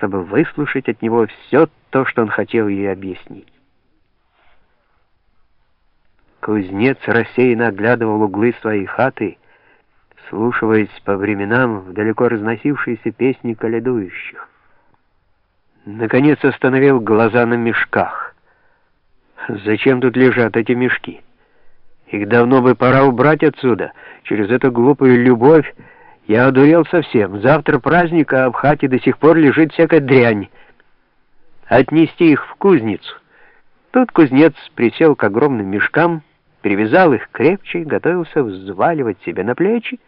чтобы выслушать от него все то, что он хотел ей объяснить. Кузнец рассеянно оглядывал углы своей хаты, слушаясь по временам в далеко разносившиеся песни каледующих. Наконец остановил глаза на мешках. Зачем тут лежат эти мешки? Их давно бы пора убрать отсюда. Через эту глупую любовь я одурел совсем. Завтра праздник, а в хате до сих пор лежит всякая дрянь. Отнести их в кузницу. Тут кузнец присел к огромным мешкам, привязал их крепче, готовился взваливать себе на плечи,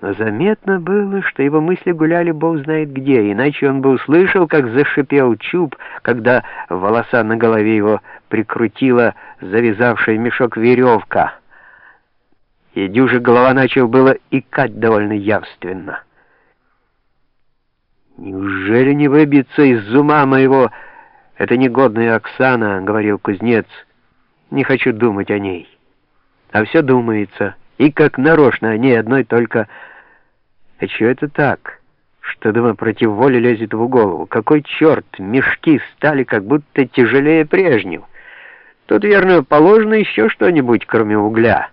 но заметно было, что его мысли гуляли бог знает где, иначе он бы услышал, как зашипел чуб, когда волоса на голове его прикрутила завязавшая мешок веревка. И дюжи голова начал было икать довольно явственно. «Неужели не выбиться из ума моего? Это негодная Оксана», — говорил кузнец. «Не хочу думать о ней». А все думается, и как нарочно о ней одной только а чего это так? Что, думаю, против воли лезет в голову? Какой черт, мешки стали как будто тяжелее прежнего. Тут, верно, положено еще что-нибудь, кроме угля.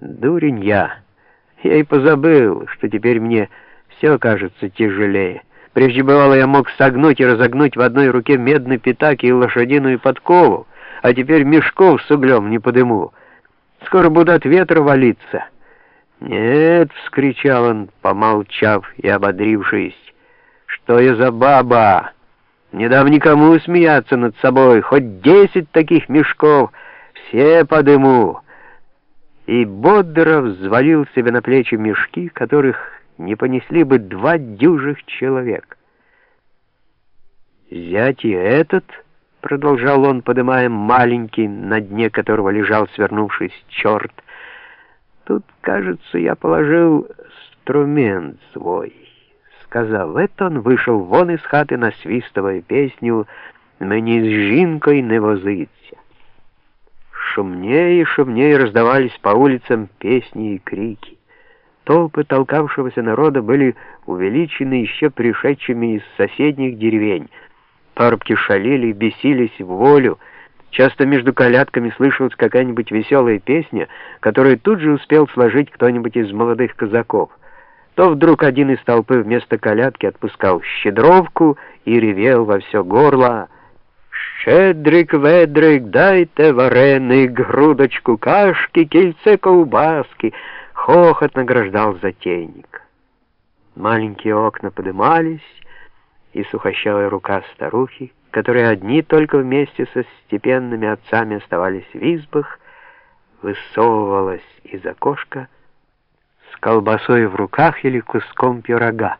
Дурень я. Я и позабыл, что теперь мне все кажется тяжелее. Прежде бывало, я мог согнуть и разогнуть в одной руке медный пятак и лошадиную подкову, а теперь мешков с углем не подыму. Скоро буду от ветра валиться». «Нет!» — вскричал он, помолчав и ободрившись. «Что я за баба? Не дам никому смеяться над собой, хоть десять таких мешков, все подыму!» И бодро взвалил себе на плечи мешки, которых не понесли бы два дюжих человек. «Зять и этот...» — продолжал он, подымая маленький, на дне которого лежал, свернувшись, черт — Тут, кажется, я положил инструмент свой. Сказав это, он вышел вон из хаты, насвистывая песню «Мені з жінкою не возиться». Шумнее и шумнее раздавались по улицам песни и крики. Толпы толкавшегося народа были увеличены еще пришедшими из соседних деревень. Парубки шалили, бесились в волю, Часто между колядками слышалась какая-нибудь веселая песня, которую тут же успел сложить кто-нибудь из молодых казаков. То вдруг один из толпы вместо колядки отпускал щедровку и ревел во все горло «Щедрик, ведрик, дайте вареник, грудочку кашки, кильце колбаски!» Хохот награждал затейник. Маленькие окна подымались, и сухощавая рука старухи которые одни только вместе со степенными отцами оставались в избах, высовывалась из окошка с колбасой в руках или куском пирога.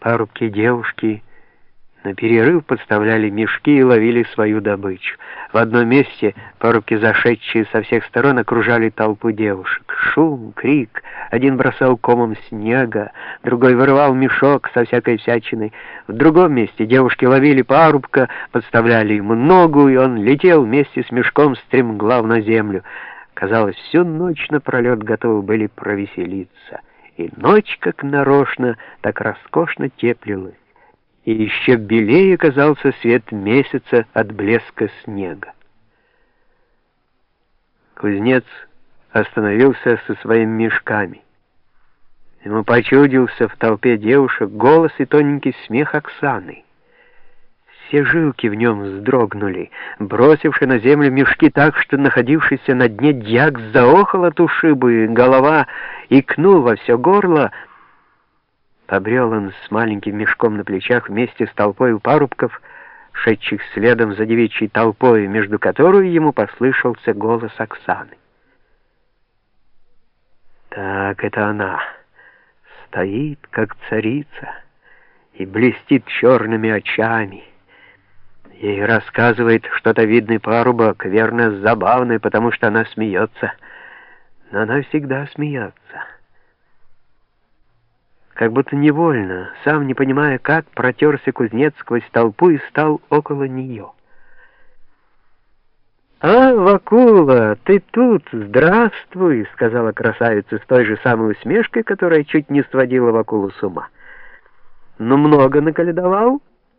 Парубки девушки на перерыв подставляли мешки и ловили свою добычу. В одном месте парубки, зашедшие со всех сторон, окружали толпу девушек. Шум, крик. Один бросал комом снега, другой вырывал мешок со всякой всячиной. В другом месте девушки ловили парубка, подставляли ему ногу, и он летел вместе с мешком стремглав на землю. Казалось, всю ночь напролет готовы были провеселиться. И ночь, как нарочно, так роскошно теплилась и еще белее казался свет месяца от блеска снега. Кузнец остановился со своими мешками. Ему почудился в толпе девушек голос и тоненький смех Оксаны. Все жилки в нем вздрогнули, бросивши на землю мешки так, что находившийся на дне дьяк заохал от ушибы, голова икнул во все горло — Побрел он с маленьким мешком на плечах вместе с толпой у парубков, шедших следом за девичьей толпой, между которой ему послышался голос Оксаны. Так это она, стоит, как царица, и блестит черными очами. Ей рассказывает что-то видный парубок, верно, забавный, потому что она смеется. Но она всегда смеется как будто невольно, сам не понимая как, протерся кузнец сквозь толпу и стал около нее. «А, Вакула, ты тут! Здравствуй!» — сказала красавица с той же самой усмешкой, которая чуть не сводила Вакулу с ума. Ну, много наколедовал?»